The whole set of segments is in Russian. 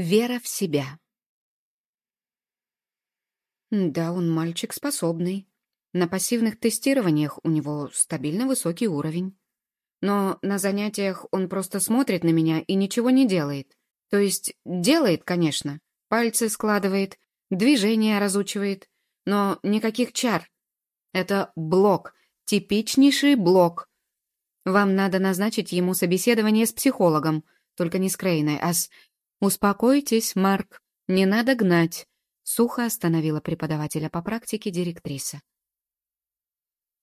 Вера в себя. Да, он мальчик способный. На пассивных тестированиях у него стабильно высокий уровень. Но на занятиях он просто смотрит на меня и ничего не делает. То есть делает, конечно, пальцы складывает, движения разучивает, но никаких чар. Это блок, типичнейший блок. Вам надо назначить ему собеседование с психологом, только не с Крейной, а с «Успокойтесь, Марк, не надо гнать», — сухо остановила преподавателя по практике директриса.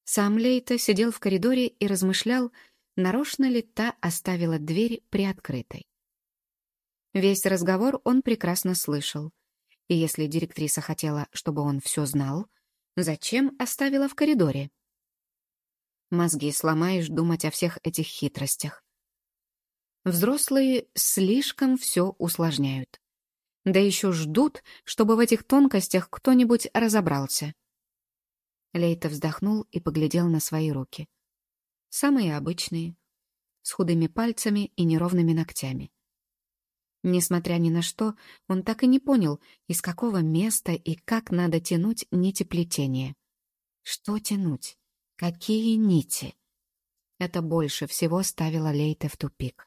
Сам Лейта сидел в коридоре и размышлял, нарочно ли та оставила дверь приоткрытой. Весь разговор он прекрасно слышал, и если директриса хотела, чтобы он все знал, зачем оставила в коридоре? Мозги сломаешь думать о всех этих хитростях. Взрослые слишком все усложняют. Да еще ждут, чтобы в этих тонкостях кто-нибудь разобрался. Лейта вздохнул и поглядел на свои руки. Самые обычные, с худыми пальцами и неровными ногтями. Несмотря ни на что, он так и не понял, из какого места и как надо тянуть нити плетения. Что тянуть? Какие нити? Это больше всего ставило Лейта в тупик.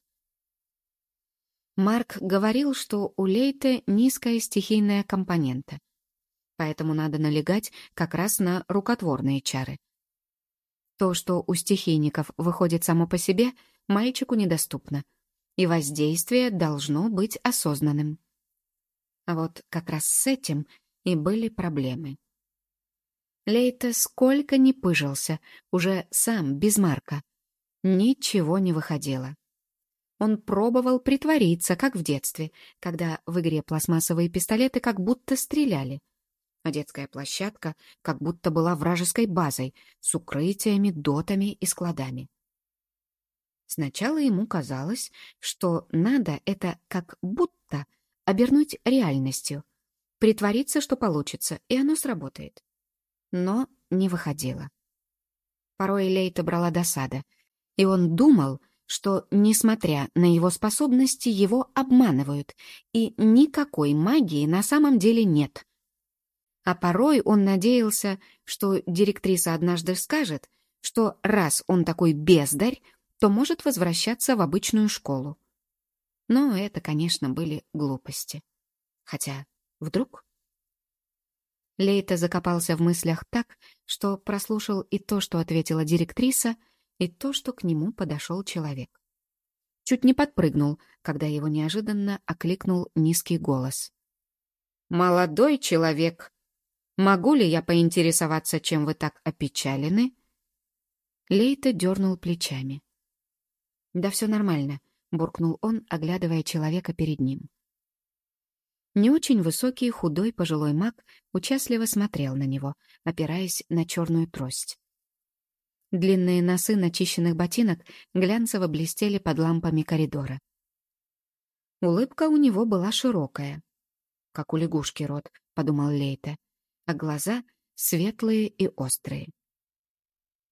Марк говорил, что у Лейте низкая стихийная компонента, поэтому надо налегать как раз на рукотворные чары. То, что у стихийников выходит само по себе, мальчику недоступно, и воздействие должно быть осознанным. А вот как раз с этим и были проблемы. Лейте сколько ни пыжился, уже сам, без Марка. Ничего не выходило. Он пробовал притвориться, как в детстве, когда в игре пластмассовые пистолеты как будто стреляли. А детская площадка как будто была вражеской базой с укрытиями, дотами и складами. Сначала ему казалось, что надо это как будто обернуть реальностью, притвориться, что получится, и оно сработает. Но не выходило. Порой Лейта брала досада, и он думал, что, несмотря на его способности, его обманывают, и никакой магии на самом деле нет. А порой он надеялся, что директриса однажды скажет, что раз он такой бездарь, то может возвращаться в обычную школу. Но это, конечно, были глупости. Хотя, вдруг... Лейта закопался в мыслях так, что прослушал и то, что ответила директриса, и то, что к нему подошел человек. Чуть не подпрыгнул, когда его неожиданно окликнул низкий голос. «Молодой человек, могу ли я поинтересоваться, чем вы так опечалены?» Лейта дернул плечами. «Да все нормально», — буркнул он, оглядывая человека перед ним. Не очень высокий, худой пожилой маг участливо смотрел на него, опираясь на черную трость. Длинные носы начищенных ботинок глянцево блестели под лампами коридора. Улыбка у него была широкая. «Как у лягушки рот», — подумал Лейта, а глаза светлые и острые.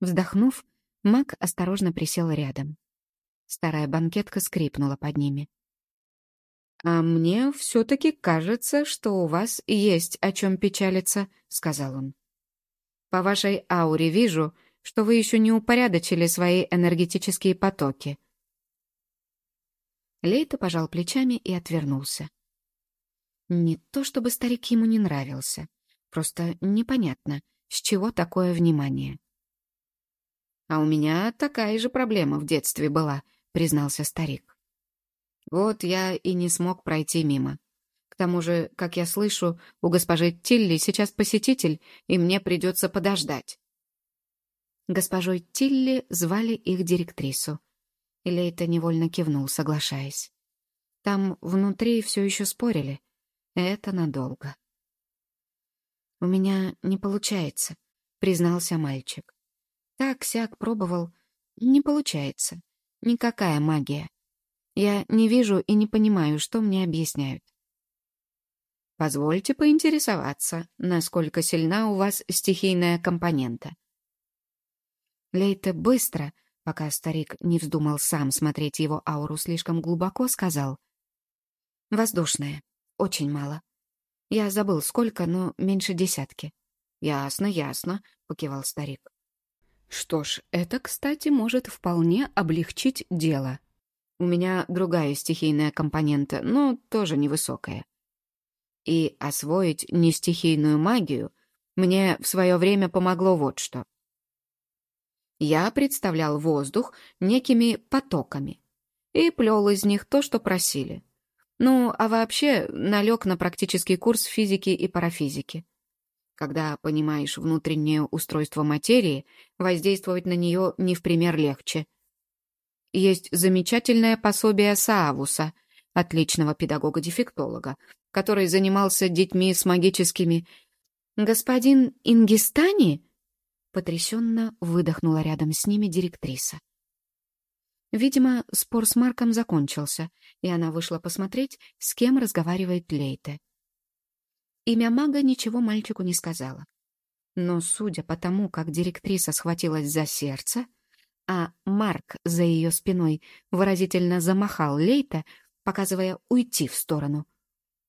Вздохнув, маг осторожно присел рядом. Старая банкетка скрипнула под ними. «А мне все-таки кажется, что у вас есть о чем печалиться», — сказал он. «По вашей ауре вижу, что вы еще не упорядочили свои энергетические потоки». Лейта пожал плечами и отвернулся. Не то чтобы старик ему не нравился, просто непонятно, с чего такое внимание. «А у меня такая же проблема в детстве была», — признался старик. «Вот я и не смог пройти мимо. К тому же, как я слышу, у госпожи Тилли сейчас посетитель, и мне придется подождать. Госпожой Тилли звали их директрису. И Лейта невольно кивнул, соглашаясь. Там внутри все еще спорили. Это надолго. «У меня не получается», — признался мальчик. «Так-сяк пробовал. Не получается. Никакая магия. Я не вижу и не понимаю, что мне объясняют». «Позвольте поинтересоваться, насколько сильна у вас стихийная компонента», Лейте быстро, пока старик не вздумал сам смотреть его ауру слишком глубоко, сказал. Воздушное. Очень мало. Я забыл, сколько, но меньше десятки. «Ясно, ясно», — покивал старик. «Что ж, это, кстати, может вполне облегчить дело. У меня другая стихийная компонента, но тоже невысокая. И освоить нестихийную магию мне в свое время помогло вот что. Я представлял воздух некими потоками и плел из них то, что просили. Ну, а вообще налег на практический курс физики и парафизики. Когда понимаешь внутреннее устройство материи, воздействовать на нее не в пример легче. Есть замечательное пособие Саавуса, отличного педагога-дефектолога, который занимался детьми с магическими... «Господин Ингистани?» Потрясенно выдохнула рядом с ними директриса. Видимо, спор с Марком закончился, и она вышла посмотреть, с кем разговаривает Лейте. Имя мага ничего мальчику не сказала. Но, судя по тому, как директриса схватилась за сердце, а Марк за ее спиной выразительно замахал Лейта, показывая уйти в сторону,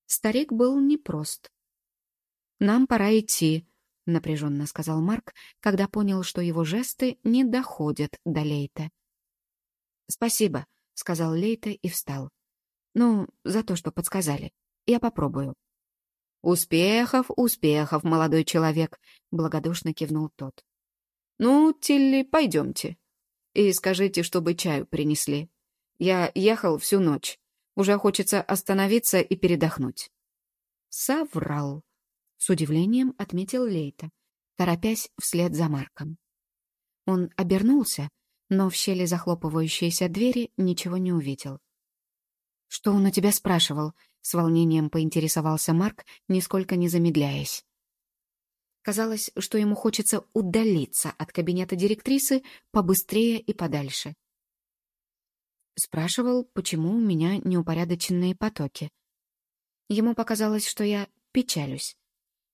старик был непрост. «Нам пора идти», — напряженно сказал Марк, когда понял, что его жесты не доходят до Лейта. «Спасибо», — сказал Лейта и встал. «Ну, за то, что подсказали. Я попробую». «Успехов, успехов, молодой человек», — благодушно кивнул тот. «Ну, Тилли, пойдемте. И скажите, чтобы чаю принесли. Я ехал всю ночь. Уже хочется остановиться и передохнуть». «Соврал», — с удивлением отметил Лейта, торопясь вслед за Марком. Он обернулся, но в щели захлопывающейся двери ничего не увидел. «Что он у тебя спрашивал?» — с волнением поинтересовался Марк, нисколько не замедляясь. Казалось, что ему хочется удалиться от кабинета директрисы побыстрее и подальше. Спрашивал, почему у меня неупорядоченные потоки. Ему показалось, что я печалюсь.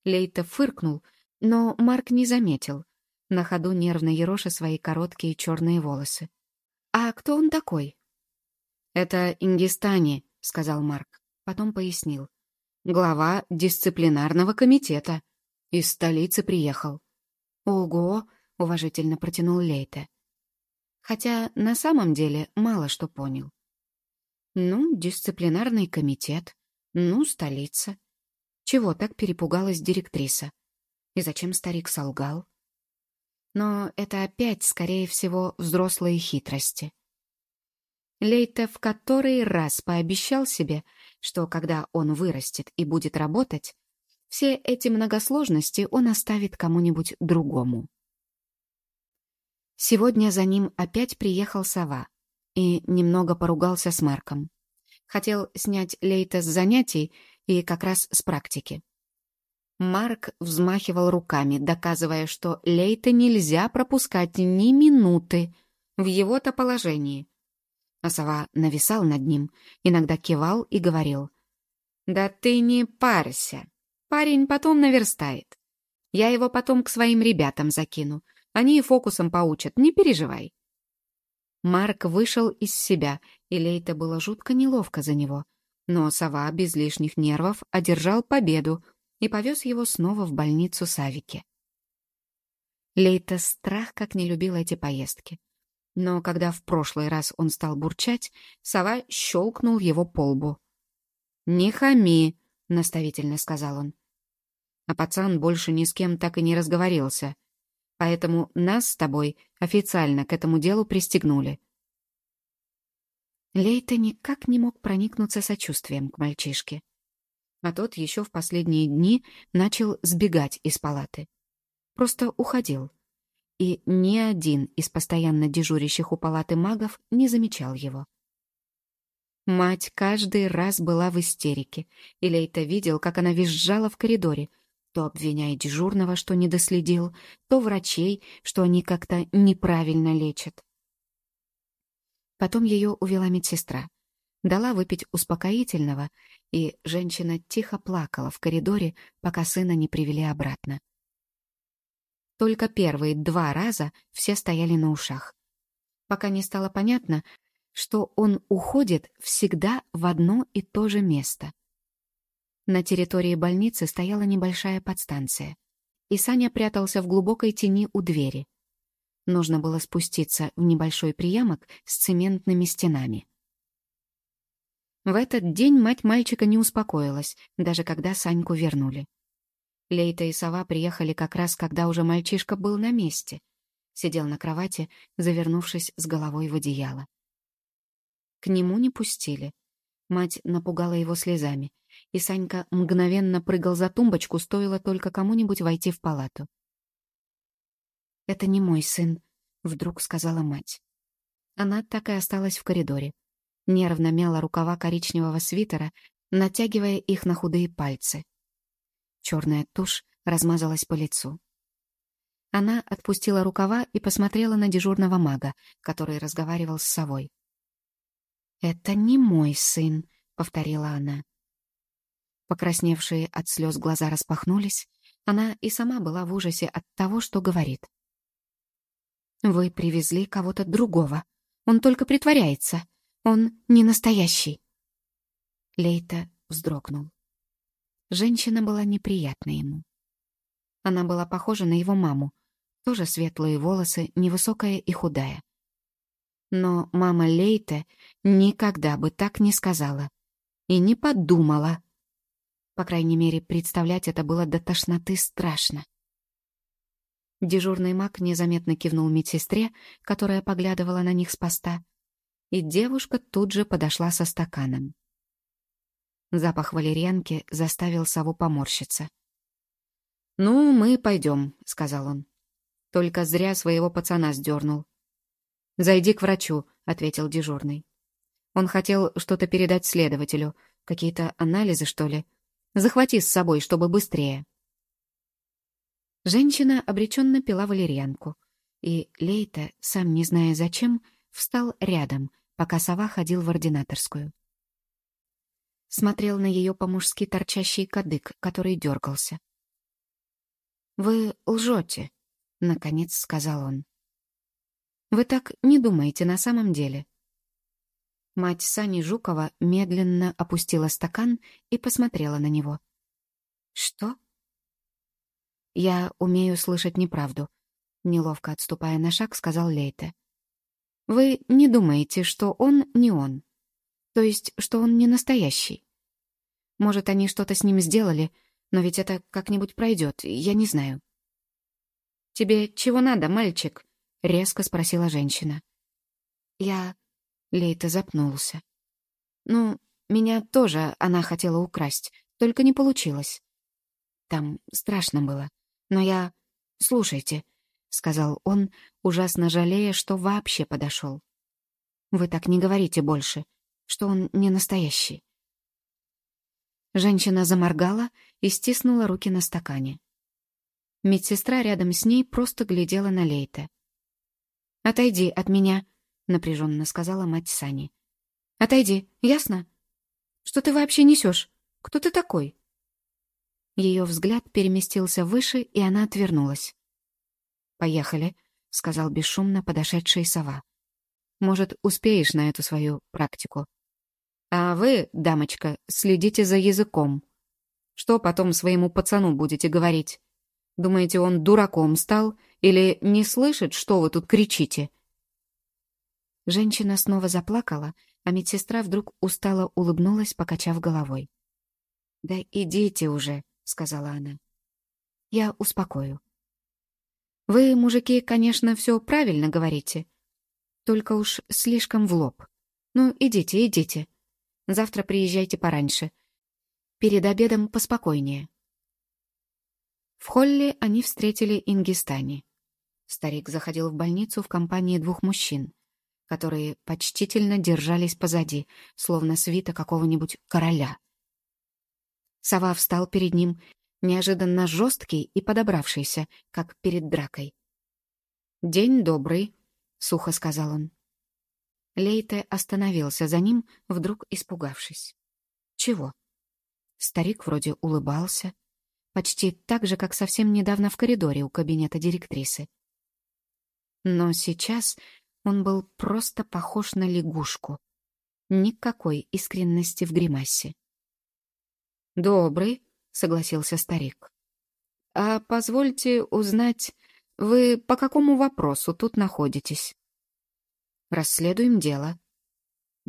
Лейта фыркнул, но Марк не заметил — на ходу нервно ероша свои короткие черные волосы. «А кто он такой?» «Это Ингистани», — сказал Марк. Потом пояснил. «Глава дисциплинарного комитета. Из столицы приехал». «Ого!» — уважительно протянул Лейте. Хотя на самом деле мало что понял. «Ну, дисциплинарный комитет. Ну, столица. Чего так перепугалась директриса? И зачем старик солгал?» но это опять, скорее всего, взрослые хитрости. Лейте в который раз пообещал себе, что когда он вырастет и будет работать, все эти многосложности он оставит кому-нибудь другому. Сегодня за ним опять приехал сова и немного поругался с Марком. Хотел снять Лейта с занятий и как раз с практики. Марк взмахивал руками, доказывая, что Лейта нельзя пропускать ни минуты в его-то положении. А сова нависал над ним, иногда кивал и говорил. «Да ты не парься. Парень потом наверстает. Я его потом к своим ребятам закину. Они и фокусом поучат, не переживай». Марк вышел из себя, и Лейта было жутко неловко за него. Но сова без лишних нервов одержал победу, и повез его снова в больницу Савики. Лейта страх как не любил эти поездки. Но когда в прошлый раз он стал бурчать, сова щелкнул его по лбу. «Не хами», — наставительно сказал он. А пацан больше ни с кем так и не разговорился. Поэтому нас с тобой официально к этому делу пристегнули. Лейта никак не мог проникнуться сочувствием к мальчишке а тот еще в последние дни начал сбегать из палаты. Просто уходил. И ни один из постоянно дежурящих у палаты магов не замечал его. Мать каждый раз была в истерике, и Лейта видел, как она визжала в коридоре, то обвиняя дежурного, что не доследил, то врачей, что они как-то неправильно лечат. Потом ее увела медсестра дала выпить успокоительного, и женщина тихо плакала в коридоре, пока сына не привели обратно. Только первые два раза все стояли на ушах. Пока не стало понятно, что он уходит всегда в одно и то же место. На территории больницы стояла небольшая подстанция, и Саня прятался в глубокой тени у двери. Нужно было спуститься в небольшой приямок с цементными стенами. В этот день мать мальчика не успокоилась, даже когда Саньку вернули. Лейта и Сова приехали как раз, когда уже мальчишка был на месте. Сидел на кровати, завернувшись с головой в одеяло. К нему не пустили. Мать напугала его слезами, и Санька мгновенно прыгал за тумбочку, стоило только кому-нибудь войти в палату. «Это не мой сын», — вдруг сказала мать. Она так и осталась в коридоре нервно мяла рукава коричневого свитера, натягивая их на худые пальцы. Черная тушь размазалась по лицу. Она отпустила рукава и посмотрела на дежурного мага, который разговаривал с совой. «Это не мой сын», — повторила она. Покрасневшие от слез глаза распахнулись, она и сама была в ужасе от того, что говорит. «Вы привезли кого-то другого. Он только притворяется. Он не настоящий. Лейта вздрогнул. Женщина была неприятна ему. Она была похожа на его маму, тоже светлые волосы, невысокая и худая. Но мама Лейта никогда бы так не сказала и не подумала. По крайней мере, представлять это было до тошноты страшно. Дежурный маг незаметно кивнул медсестре, которая поглядывала на них с поста, и девушка тут же подошла со стаканом. Запах валерьянки заставил сову поморщиться. «Ну, мы пойдем», — сказал он. «Только зря своего пацана сдернул». «Зайди к врачу», — ответил дежурный. Он хотел что-то передать следователю, какие-то анализы, что ли. Захвати с собой, чтобы быстрее. Женщина обреченно пила валерьянку, и Лейта, сам не зная зачем, — встал рядом, пока сова ходил в ординаторскую. Смотрел на ее по-мужски торчащий кадык, который дергался. «Вы лжете», — наконец сказал он. «Вы так не думаете на самом деле». Мать Сани Жукова медленно опустила стакан и посмотрела на него. «Что?» «Я умею слышать неправду», — неловко отступая на шаг, сказал Лейте. Вы не думаете, что он не он. То есть, что он не настоящий. Может, они что-то с ним сделали, но ведь это как-нибудь пройдет, я не знаю. «Тебе чего надо, мальчик?» — резко спросила женщина. Я... Лейта запнулся. «Ну, меня тоже она хотела украсть, только не получилось. Там страшно было, но я... Слушайте, — сказал он, ужасно жалея, что вообще подошел. «Вы так не говорите больше, что он не настоящий». Женщина заморгала и стиснула руки на стакане. Медсестра рядом с ней просто глядела на Лейте. «Отойди от меня», — напряженно сказала мать Сани. «Отойди, ясно? Что ты вообще несешь? Кто ты такой?» Ее взгляд переместился выше, и она отвернулась. «Поехали», — сказал бесшумно подошедший сова. «Может, успеешь на эту свою практику? А вы, дамочка, следите за языком. Что потом своему пацану будете говорить? Думаете, он дураком стал или не слышит, что вы тут кричите?» Женщина снова заплакала, а медсестра вдруг устало улыбнулась, покачав головой. «Да идите уже», — сказала она. «Я успокою. Вы, мужики, конечно, все правильно говорите. Только уж слишком в лоб. Ну, идите, идите. Завтра приезжайте пораньше. Перед обедом поспокойнее. В холле они встретили Ингистани. Старик заходил в больницу в компании двух мужчин, которые почтительно держались позади, словно свита какого-нибудь короля. Сова встал перед ним неожиданно жесткий и подобравшийся, как перед дракой. «День добрый», — сухо сказал он. Лейте остановился за ним, вдруг испугавшись. «Чего?» Старик вроде улыбался, почти так же, как совсем недавно в коридоре у кабинета директрисы. Но сейчас Он был просто похож на лягушку. Никакой искренности в гримасе. «Добрый», — согласился старик. «А позвольте узнать, вы по какому вопросу тут находитесь?» «Расследуем дело».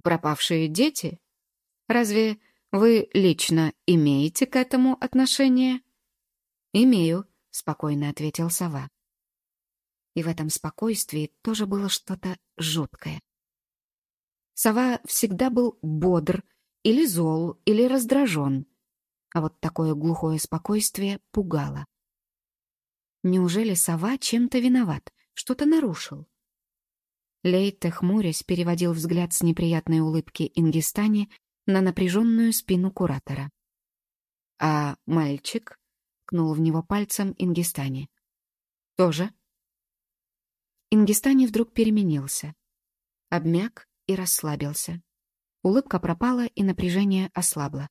«Пропавшие дети? Разве вы лично имеете к этому отношение?» «Имею», — спокойно ответил сова. И в этом спокойствии тоже было что-то жуткое. Сова всегда был бодр, или зол, или раздражен. А вот такое глухое спокойствие пугало. Неужели сова чем-то виноват, что-то нарушил? Лейте, хмурясь, переводил взгляд с неприятной улыбки Ингистани на напряженную спину куратора. «А мальчик?» — кнул в него пальцем Ингистани. «Тоже?» Ингистани вдруг переменился. Обмяк и расслабился. Улыбка пропала, и напряжение ослабло.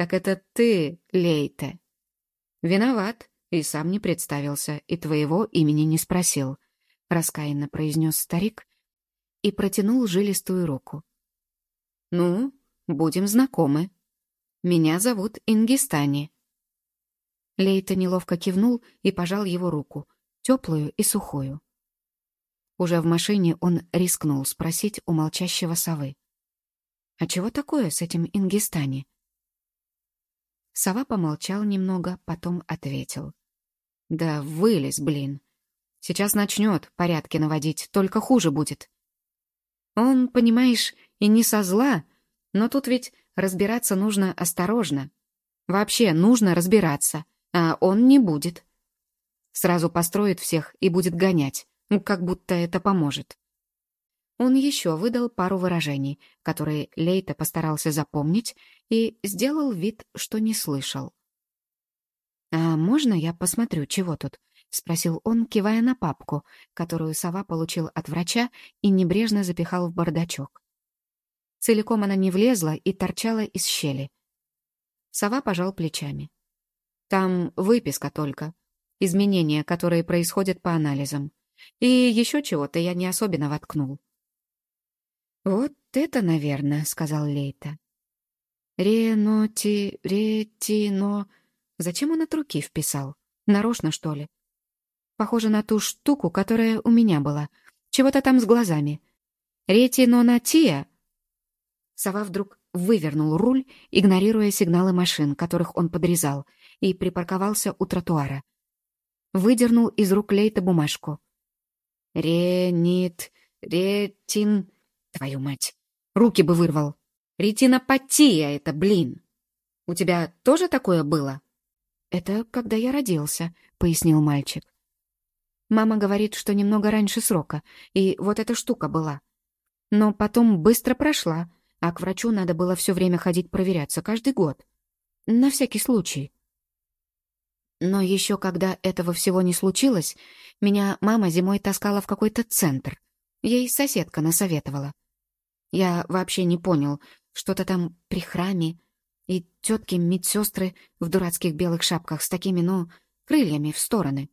«Так это ты, Лейте?» «Виноват, и сам не представился, и твоего имени не спросил», — раскаянно произнес старик и протянул жилистую руку. «Ну, будем знакомы. Меня зовут Ингистани». Лейта неловко кивнул и пожал его руку, теплую и сухую. Уже в машине он рискнул спросить у молчащего совы. «А чего такое с этим Ингистани?» Сова помолчал немного, потом ответил. «Да вылез, блин. Сейчас начнет порядки наводить, только хуже будет. Он, понимаешь, и не со зла, но тут ведь разбираться нужно осторожно. Вообще нужно разбираться, а он не будет. Сразу построит всех и будет гонять, ну, как будто это поможет. Он еще выдал пару выражений, которые Лейта постарался запомнить и сделал вид, что не слышал. «А можно я посмотрю, чего тут?» — спросил он, кивая на папку, которую сова получил от врача и небрежно запихал в бардачок. Целиком она не влезла и торчала из щели. Сова пожал плечами. «Там выписка только, изменения, которые происходят по анализам. И еще чего-то я не особенно воткнул». «Вот это, наверное», — сказал Лейта. «Реноти... ретино...» Зачем он от руки вписал? Нарочно, что ли? Похоже на ту штуку, которая у меня была. Чего-то там с глазами. Ретинонатия? Сова вдруг вывернул руль, игнорируя сигналы машин, которых он подрезал, и припарковался у тротуара. Выдернул из рук Лейта бумажку. «Ренит... ретин...» Твою мать! Руки бы вырвал! Ретинопатия это, блин! У тебя тоже такое было?» «Это когда я родился», — пояснил мальчик. «Мама говорит, что немного раньше срока, и вот эта штука была. Но потом быстро прошла, а к врачу надо было все время ходить проверяться каждый год. На всякий случай». Но еще когда этого всего не случилось, меня мама зимой таскала в какой-то центр. Ей соседка насоветовала. Я вообще не понял, что-то там при храме, и тетки медсестры в дурацких белых шапках с такими, ну, крыльями в стороны.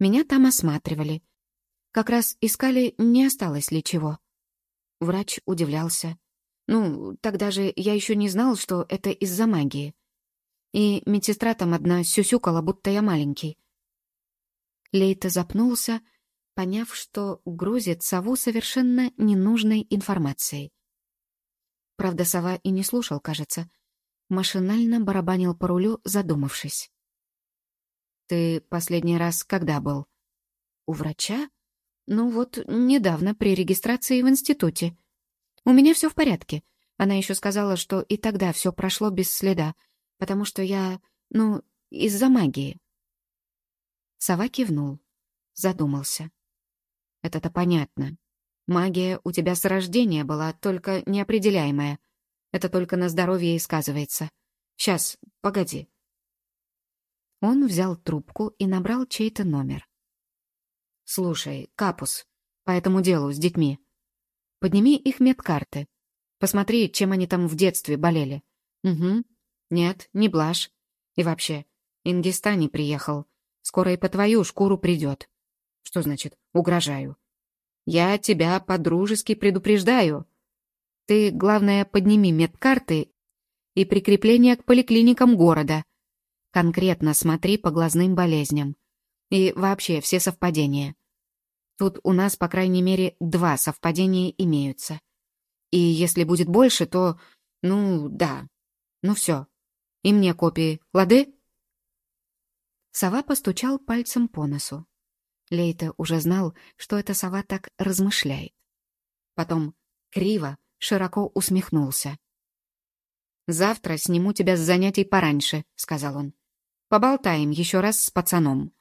Меня там осматривали. Как раз искали, не осталось ли чего. Врач удивлялся. Ну, тогда же я еще не знал, что это из-за магии. И медсестра там одна сюсюкала, будто я маленький. Лейта запнулся, поняв, что грузит сову совершенно ненужной информацией. Правда, сова и не слушал, кажется. Машинально барабанил по рулю, задумавшись. «Ты последний раз когда был?» «У врача?» «Ну вот, недавно, при регистрации в институте. У меня все в порядке. Она еще сказала, что и тогда все прошло без следа, потому что я, ну, из-за магии». Сова кивнул, задумался. Это-то понятно. Магия у тебя с рождения была, только неопределяемая. Это только на здоровье и сказывается. Сейчас, погоди. Он взял трубку и набрал чей-то номер. «Слушай, Капус, по этому делу с детьми. Подними их медкарты. Посмотри, чем они там в детстве болели. Угу. Нет, не блажь. И вообще, Ингистани приехал. Скоро и по твою шкуру придет. Что значит «угрожаю»? Я тебя по-дружески предупреждаю. Ты, главное, подними медкарты и прикрепление к поликлиникам города. Конкретно смотри по глазным болезням. И вообще все совпадения. Тут у нас, по крайней мере, два совпадения имеются. И если будет больше, то... Ну, да. Ну все. И мне копии. Лады? Сова постучал пальцем по носу. Лейта уже знал, что эта сова так размышляет. Потом криво, широко усмехнулся. «Завтра сниму тебя с занятий пораньше», — сказал он. «Поболтаем еще раз с пацаном».